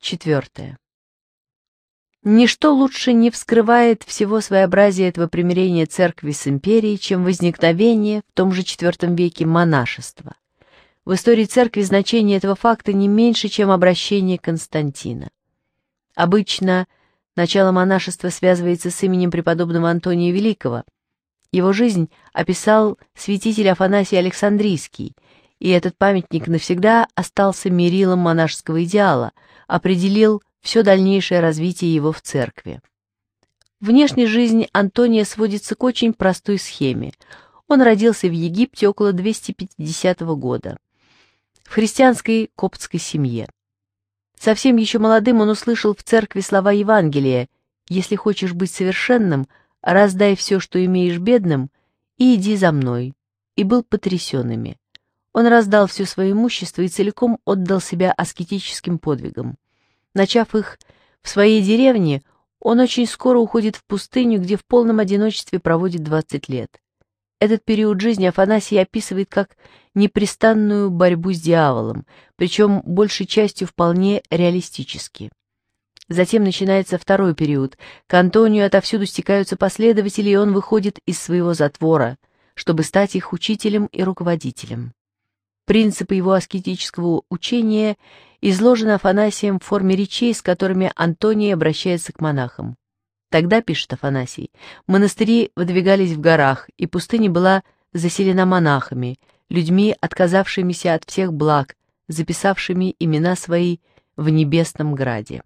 Четвертое. Ничто лучше не вскрывает всего своеобразия этого примирения церкви с империей, чем возникновение в том же IV веке монашества. В истории церкви значение этого факта не меньше, чем обращение Константина. Обычно начало монашества связывается с именем преподобного Антония Великого. Его жизнь описал святитель Афанасий Александрийский, и этот памятник навсегда остался мерилом монашеского идеала – определил все дальнейшее развитие его в церкви. Внешняя жизнь Антония сводится к очень простой схеме. Он родился в Египте около 250 года, в христианской коптской семье. Совсем еще молодым он услышал в церкви слова Евангелия «Если хочешь быть совершенным, раздай все, что имеешь бедным, и иди за мной», и был потрясен ими. Он раздал все свое имущество и целиком отдал себя аскетическим подвигам. Начав их в своей деревне, он очень скоро уходит в пустыню, где в полном одиночестве проводит 20 лет. Этот период жизни Афанасий описывает как непрестанную борьбу с дьяволом, причем большей частью вполне реалистически. Затем начинается второй период. К Антонию отовсюду стекаются последователи, и он выходит из своего затвора, чтобы стать их учителем и руководителем. Принципы его аскетического учения изложены Афанасием в форме речей, с которыми Антоний обращается к монахам. Тогда, пишет Афанасий, монастыри выдвигались в горах, и пустыня была заселена монахами, людьми, отказавшимися от всех благ, записавшими имена свои в Небесном Граде.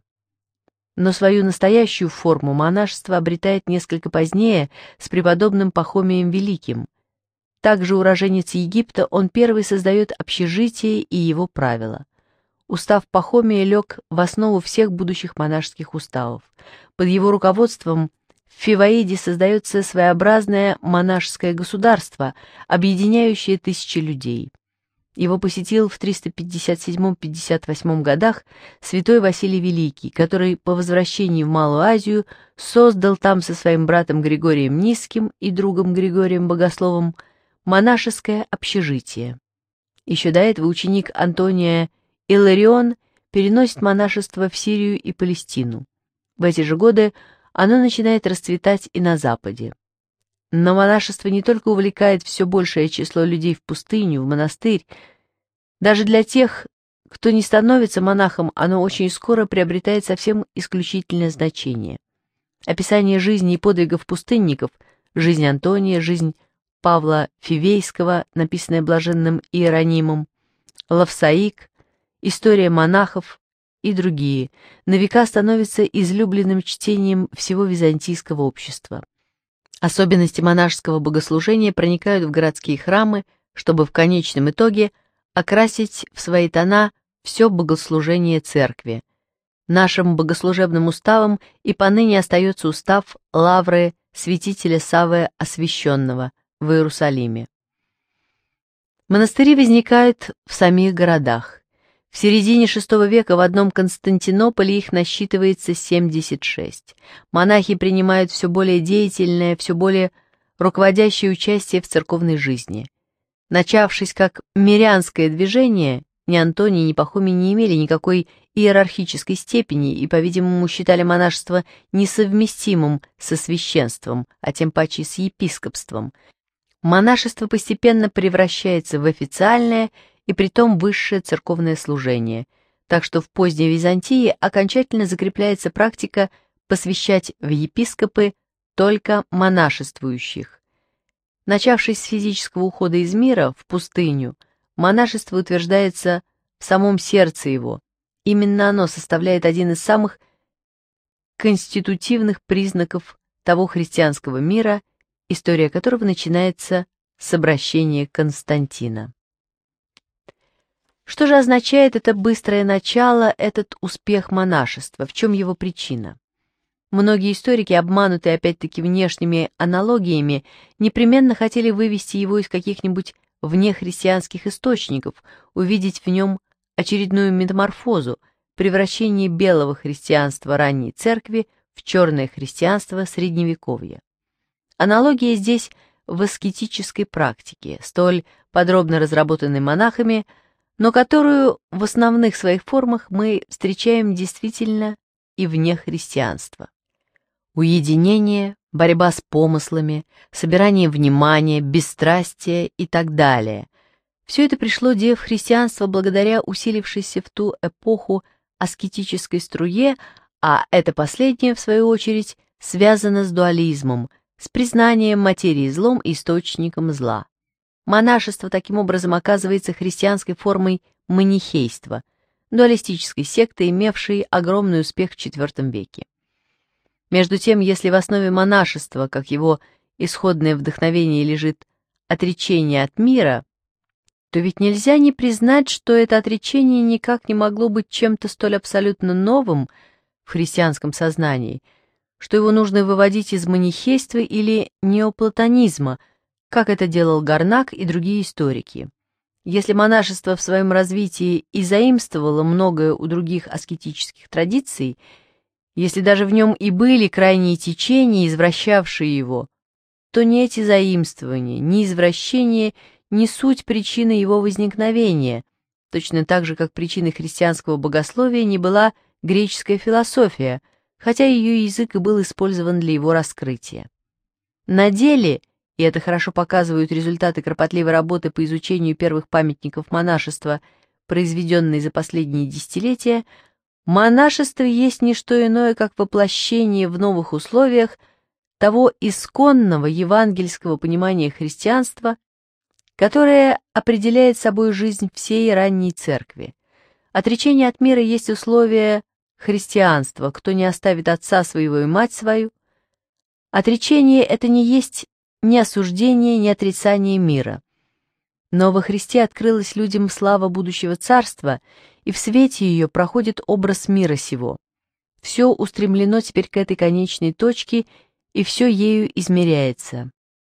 Но свою настоящую форму монашество обретает несколько позднее с преподобным Пахомием Великим, также уроженец Египта, он первый создает общежитие и его правила. Устав Пахомия лег в основу всех будущих монашеских уставов. Под его руководством в Фиваиде создается своеобразное монашеское государство, объединяющее тысячи людей. Его посетил в 357-58 годах святой Василий Великий, который по возвращении в Малую Азию создал там со своим братом Григорием Низким и другом Григорием Богословом – монашеское общежитие. Еще до этого ученик Антония Иларион переносит монашество в Сирию и Палестину. В эти же годы оно начинает расцветать и на Западе. Но монашество не только увлекает все большее число людей в пустыню, в монастырь, даже для тех, кто не становится монахом, оно очень скоро приобретает совсем исключительное значение. Описание жизни и подвигов пустынников, жизнь Антония, жизнь Павла Фивейского, написанное блаженным Иеронимом, Лавсаик, История монахов и другие, на века становится излюбленным чтением всего византийского общества. Особенности монашеского богослужения проникают в городские храмы, чтобы в конечном итоге окрасить в свои тона все богослужение церкви. Нашим богослужебным уставом и поныне остается устав лавры святителя Савы Освященного – в Иерусалиме. Монастыри возникают в самих городах. В середине VI века в одном Константинополе их насчитывается 76. Монахи принимают все более деятельное, все более руководящее участие в церковной жизни. Начавшись как мирянское движение, ни Антоний, ни Пахомий не имели никакой иерархической степени и, по-видимому, считали монашество несовместимым со священством, а тем паче с епископством, монашество постепенно превращается в официальное и притом высшее церковное служение, так что в поздней Византии окончательно закрепляется практика посвящать в епископы только монашествующих. Начавшись с физического ухода из мира в пустыню, монашество утверждается в самом сердце его. Именно оно составляет один из самых конститутивных признаков того христианского мира – история которого начинается с обращения Константина. Что же означает это быстрое начало, этот успех монашества? В чем его причина? Многие историки, обманутые опять-таки внешними аналогиями, непременно хотели вывести его из каких-нибудь внехристианских источников, увидеть в нем очередную метаморфозу, превращение белого христианства ранней церкви в черное христианство средневековья. Аналогия здесь в аскетической практике, столь подробно разработанной монахами, но которую в основных своих формах мы встречаем действительно и вне христианства. Уединение, борьба с помыслами, собирание внимания, бесстрастие и так далее. Все это пришло в христианство благодаря усилившейся в ту эпоху аскетической струе, а это последнее, в свою очередь, связано с дуализмом – с признанием материи злом и источником зла. Монашество таким образом оказывается христианской формой манихейства, дуалистической секты, имевшей огромный успех в IV веке. Между тем, если в основе монашества, как его исходное вдохновение, лежит отречение от мира, то ведь нельзя не признать, что это отречение никак не могло быть чем-то столь абсолютно новым в христианском сознании – что его нужно выводить из манихейства или неоплатонизма, как это делал Гарнак и другие историки. Если монашество в своем развитии и заимствовало многое у других аскетических традиций, если даже в нем и были крайние течения, извращавшие его, то ни эти заимствования, ни извращения не суть причины его возникновения, точно так же, как причиной христианского богословия не была греческая философия – хотя ее язык и был использован для его раскрытия. На деле, и это хорошо показывают результаты кропотливой работы по изучению первых памятников монашества, произведенной за последние десятилетия, монашество есть не что иное, как воплощение в новых условиях того исконного евангельского понимания христианства, которое определяет собой жизнь всей ранней церкви. Отречение от мира есть условие христианство, кто не оставит отца своего и мать свою. Отречение — это не есть ни осуждение, ни отрицание мира. Но во Христе открылась людям слава будущего царства, и в свете ее проходит образ мира сего. Все устремлено теперь к этой конечной точке, и все ею измеряется.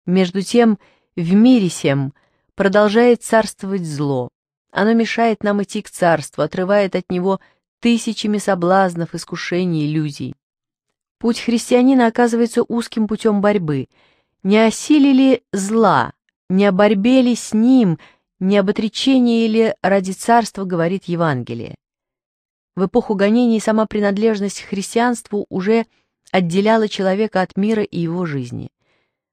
Между тем, в мире сем продолжает царствовать зло. Оно мешает нам идти к царству, отрывает от него тысячами соблазнов, искушений, иллюзий. Путь христианина оказывается узким путем борьбы. Не осилили зла, не оборбели с ним, не об отречении или ради царства говорит Евангелие. В эпоху гонений сама принадлежность к христианству уже отделяла человека от мира и его жизни.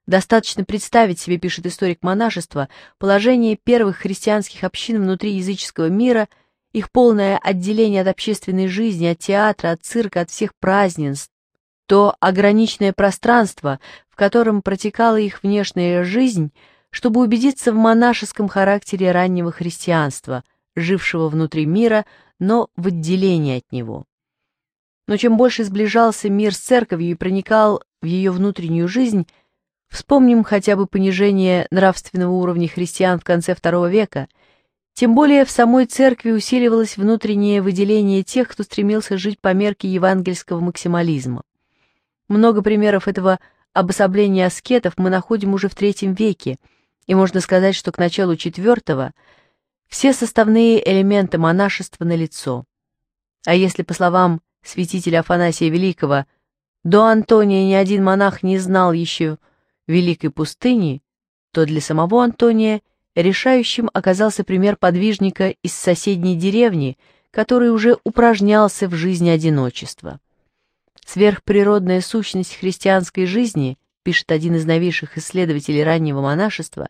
Достаточно представить себе, пишет историк монашества, положение первых христианских общин внутри языческого мира – их полное отделение от общественной жизни, от театра, от цирка, от всех празднеств, то ограниченное пространство, в котором протекала их внешняя жизнь, чтобы убедиться в монашеском характере раннего христианства, жившего внутри мира, но в отделении от него. Но чем больше сближался мир с церковью и проникал в ее внутреннюю жизнь, вспомним хотя бы понижение нравственного уровня христиан в конце II века – тем более в самой церкви усиливалось внутреннее выделение тех, кто стремился жить по мерке евангельского максимализма. Много примеров этого обособления аскетов мы находим уже в III веке, и можно сказать, что к началу IV все составные элементы монашества налицо. А если, по словам святителя Афанасия Великого, до Антония ни один монах не знал еще великой пустыни, то для самого Антония – Решающим оказался пример подвижника из соседней деревни, который уже упражнялся в жизни одиночества. Сверхприродная сущность христианской жизни, пишет один из новейших исследователей раннего монашества,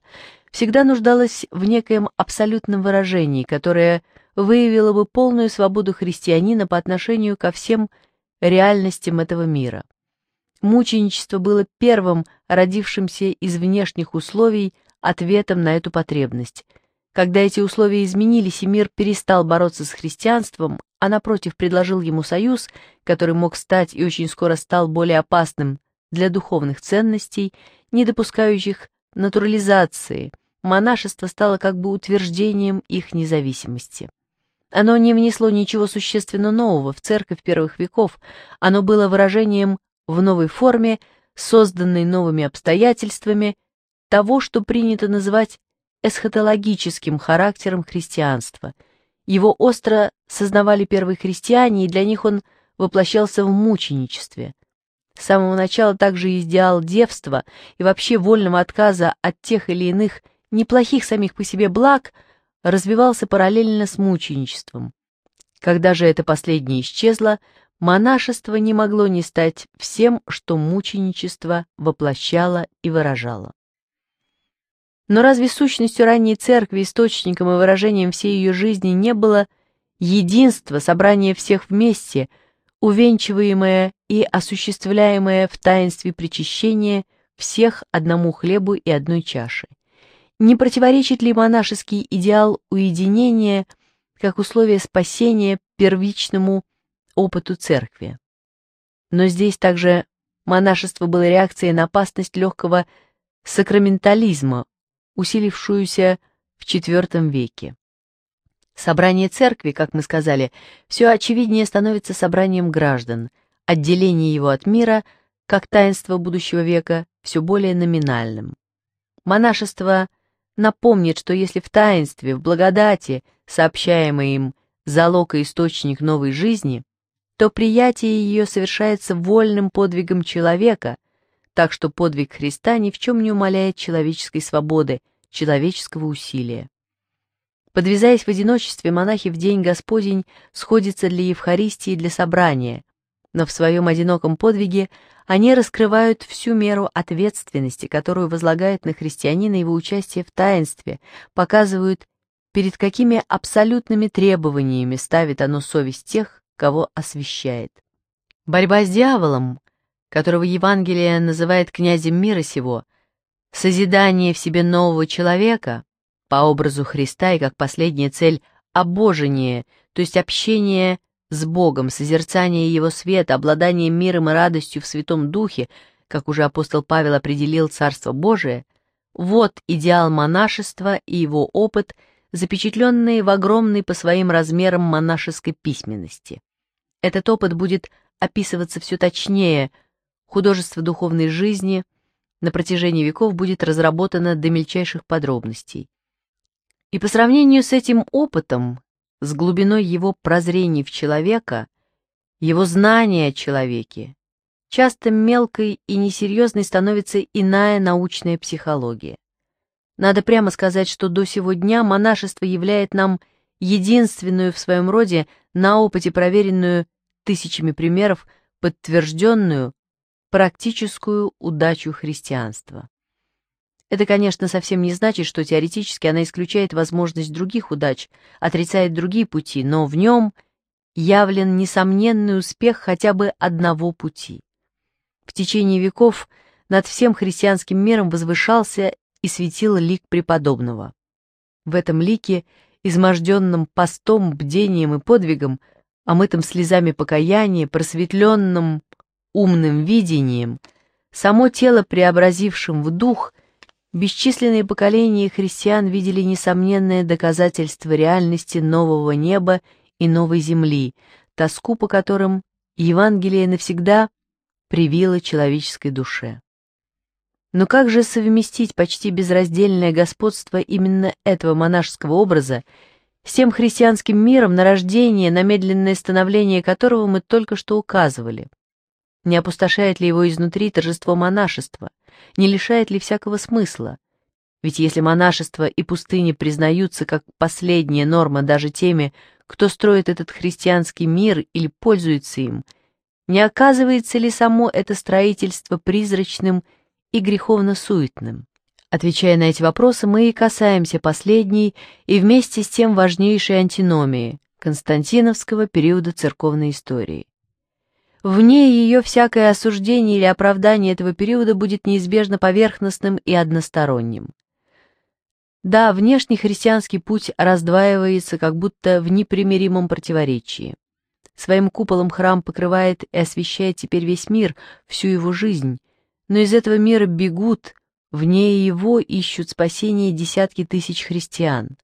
всегда нуждалась в некоем абсолютном выражении, которое выявило бы полную свободу христианина по отношению ко всем реальностям этого мира. Мученичество было первым родившимся из внешних условий – ответом на эту потребность. Когда эти условия изменились и мир перестал бороться с христианством, а напротив предложил ему союз, который мог стать и очень скоро стал более опасным для духовных ценностей, не допускающих натурализации, монашество стало как бы утверждением их независимости. Оно не внесло ничего существенно нового в церковь первых веков, оно было выражением в новой форме, созданной новыми обстоятельствами – того, что принято называть эсхатологическим характером христианства. Его остро сознавали первые христиане, и для них он воплощался в мученичестве. С самого начала также идеал девства и вообще вольного отказа от тех или иных неплохих самих по себе благ развивался параллельно с мученичеством. Когда же это последнее исчезло, монашество не могло не стать всем, что мученичество воплощало и выражало. Но разве сущностью ранней церкви, источником и выражением всей ее жизни не было единство, собрание всех вместе, увенчиваемое и осуществляемое в таинстве причащения всех одному хлебу и одной чаши? Не противоречит ли монашеский идеал уединения как условие спасения первичному опыту церкви? Но здесь также монашество было реакцией на опасность легкого сакраментализма, усилившуюся в IV веке. Собрание церкви, как мы сказали, все очевиднее становится собранием граждан, отделение его от мира, как таинство будущего века, все более номинальным. Монашество напомнит, что если в таинстве, в благодати, сообщаемой им, залог и источник новой жизни, то приятие ее совершается вольным подвигом человека – так что подвиг Христа ни в чем не умаляет человеческой свободы, человеческого усилия. Подвязаясь в одиночестве, монахи в день Господень сходятся для Евхаристии и для собрания, но в своем одиноком подвиге они раскрывают всю меру ответственности, которую возлагают на христианина его участие в таинстве, показывают, перед какими абсолютными требованиями ставит оно совесть тех, кого освещает. Борьба с дьяволом которого Евангелие называет князем мира сего, созидание в себе нового человека по образу Христа и как последняя цель обожение, то есть общение с Богом, созерцание Его света, обладание миром и радостью в Святом Духе, как уже апостол Павел определил Царство Божие, вот идеал монашества и его опыт, запечатленные в огромной по своим размерам монашеской письменности. Этот опыт будет описываться все точнее – художество духовной жизни на протяжении веков будет разработано до мельчайших подробностей. И по сравнению с этим опытом, с глубиной его прозрений в человека, его знания о человеке, часто мелкой и несерьезной становится иная научная психология. Надо прямо сказать, что до сего дня монашество являет нам единственную в своем роде на опыте проверенную тысячами примеров подтвержденную практическую удачу христианства. Это, конечно, совсем не значит, что теоретически она исключает возможность других удач, отрицает другие пути, но в нем явлен несомненный успех хотя бы одного пути. В течение веков над всем христианским миром возвышался и светил лик преподобного. В этом лике, изможденном постом, бдением и подвигом, омытым слезами покаяния, просветленным умным видением, само тело, преобразившим в дух, бесчисленные поколения христиан видели несомненное доказательство реальности нового неба и новой земли, тоску по которым Евангелие навсегда привило человеческой душе. Но как же совместить почти безраздельное господство именно этого монашеского образа с тем христианским миром, на рождение, на медленное становление которого мы только что указывали? Не опустошает ли его изнутри торжество монашества? Не лишает ли всякого смысла? Ведь если монашество и пустыни признаются как последняя норма даже теми, кто строит этот христианский мир или пользуется им, не оказывается ли само это строительство призрачным и греховно-суетным? Отвечая на эти вопросы, мы и касаемся последней и вместе с тем важнейшей антиномии – Константиновского периода церковной истории. Вне ее всякое осуждение или оправдание этого периода будет неизбежно поверхностным и односторонним. Да, внешний христианский путь раздваивается как будто в непримиримом противоречии. Своим куполом храм покрывает и освещает теперь весь мир, всю его жизнь, но из этого мира бегут, вне его ищут спасение десятки тысяч христиан.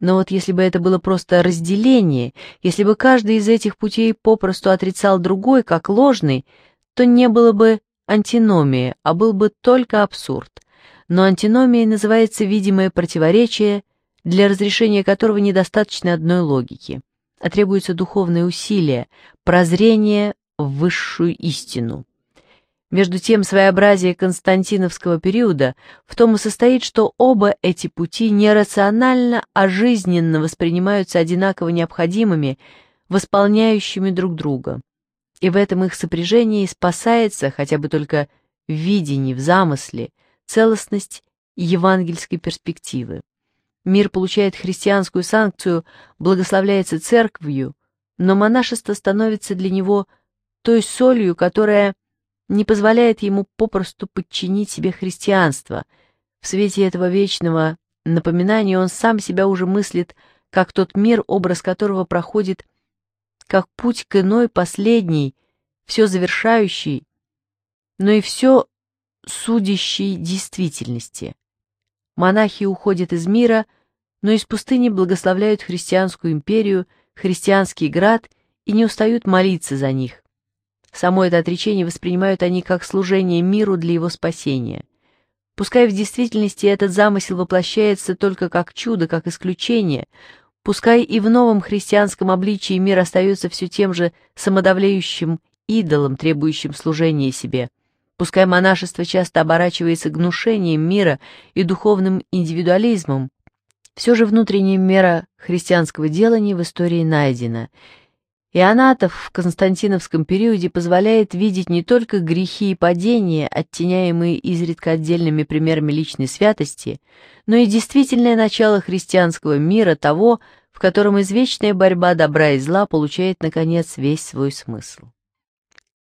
Но вот если бы это было просто разделение, если бы каждый из этих путей попросту отрицал другой, как ложный, то не было бы антиномии, а был бы только абсурд. Но антиномия называется видимое противоречие, для разрешения которого недостаточно одной логики, а требуется духовное усилие, прозрение в высшую истину. Между тем, своеобразие константиновского периода в том и состоит, что оба эти пути нерационально, а жизненно воспринимаются одинаково необходимыми, восполняющими друг друга. И в этом их сопряжении спасается, хотя бы только в видении, в замысле, целостность евангельской перспективы. Мир получает христианскую санкцию, благословляется церковью, но монашество становится для него той солью, которая не позволяет ему попросту подчинить себе христианство. В свете этого вечного напоминания он сам себя уже мыслит, как тот мир, образ которого проходит, как путь к иной, последней, все завершающей, но и все судящей действительности. Монахи уходят из мира, но из пустыни благословляют христианскую империю, христианский град и не устают молиться за них. Само это отречение воспринимают они как служение миру для его спасения. Пускай в действительности этот замысел воплощается только как чудо, как исключение, пускай и в новом христианском обличии мир остается все тем же самодавляющим идолом, требующим служения себе. Пускай монашество часто оборачивается гнушением мира и духовным индивидуализмом, все же внутренняя мера христианского делания в истории найдена, Ионатов в константиновском периоде позволяет видеть не только грехи и падения, оттеняемые изредка отдельными примерами личной святости, но и действительное начало христианского мира того, в котором извечная борьба добра и зла получает, наконец, весь свой смысл.